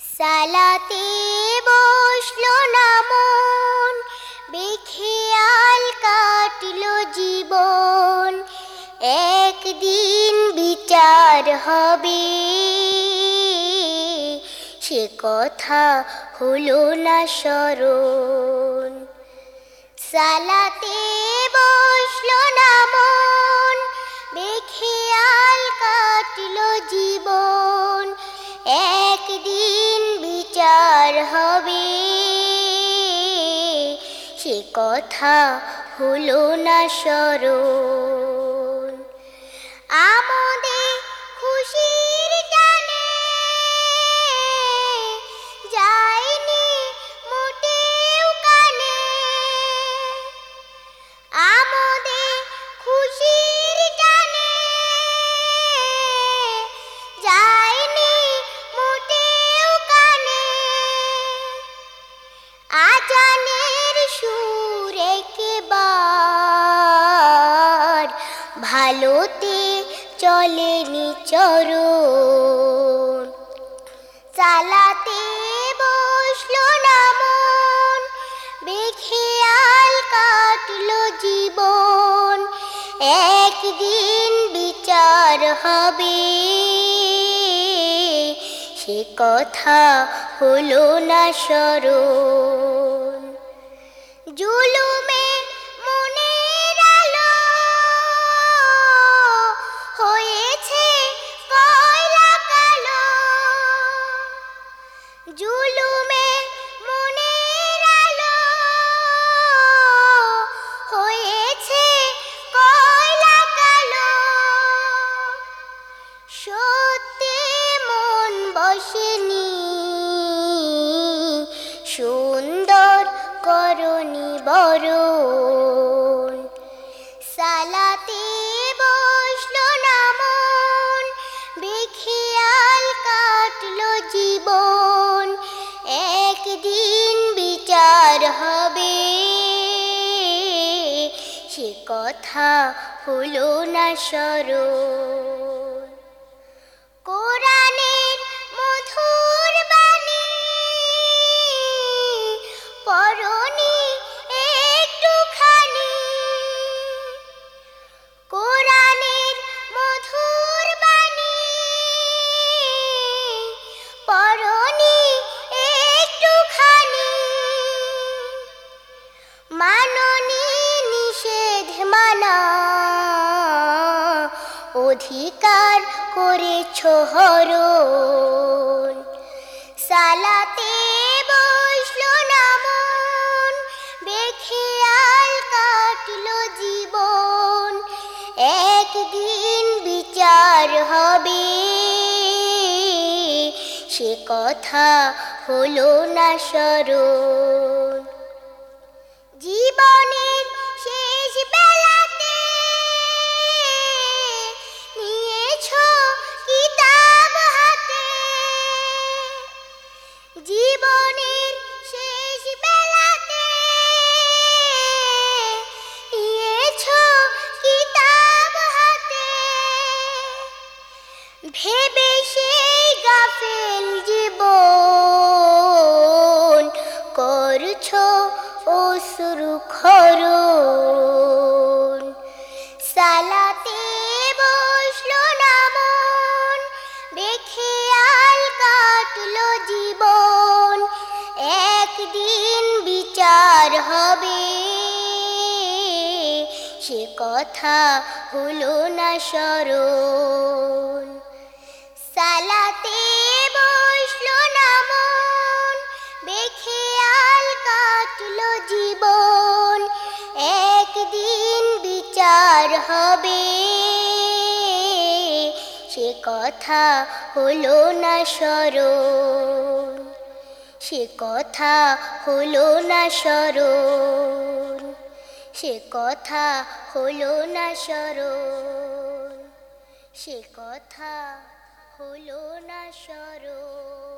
সালাতে বসল না মন বেখেয়াল কাটলো জীবন। একদিন বিচার হবে, সে কথা হলো না স্মরণ। সালাতে বসল না মন বেখেয়াল কাটলো জীবন। একদিন কথা হলো না সরল আমোদে ভালোতে চলেনি চরণ। চালাতে বসল না বেখেয়াল কাটলো জীবন। একদিন বিচার হবে, সে কথা হলো না স্মরণ। জুলুমে বসেনি। সুন্দর করনি বরণ। সালাতে বসল না মন বেখেয়াল কাটলো জীবন। একদিন বিচার হবে, সে কথা হলো না স্মরণ। কোরআনের অধিকার করেছ হরণ সালাতে বসল না মন বেখেয়াল কাটলো জীবন। একদিন বিচার হবে, সে কথা হলো না স্মরণ। ভেবে সেই গাফেল জীবন করছ অশ্রু খরণ। সালাতে বসল না মন বেখেয়াল কাটলো জীবন। একদিন বিচার হবে, সে কথা হলো না স্মরণ। হবে। সে কথা হলো না স্মরণ। সে কথা হলো না স্মরণ। সে কথা হলো না স্মরণ। সে কথা হলো না স্মরণ।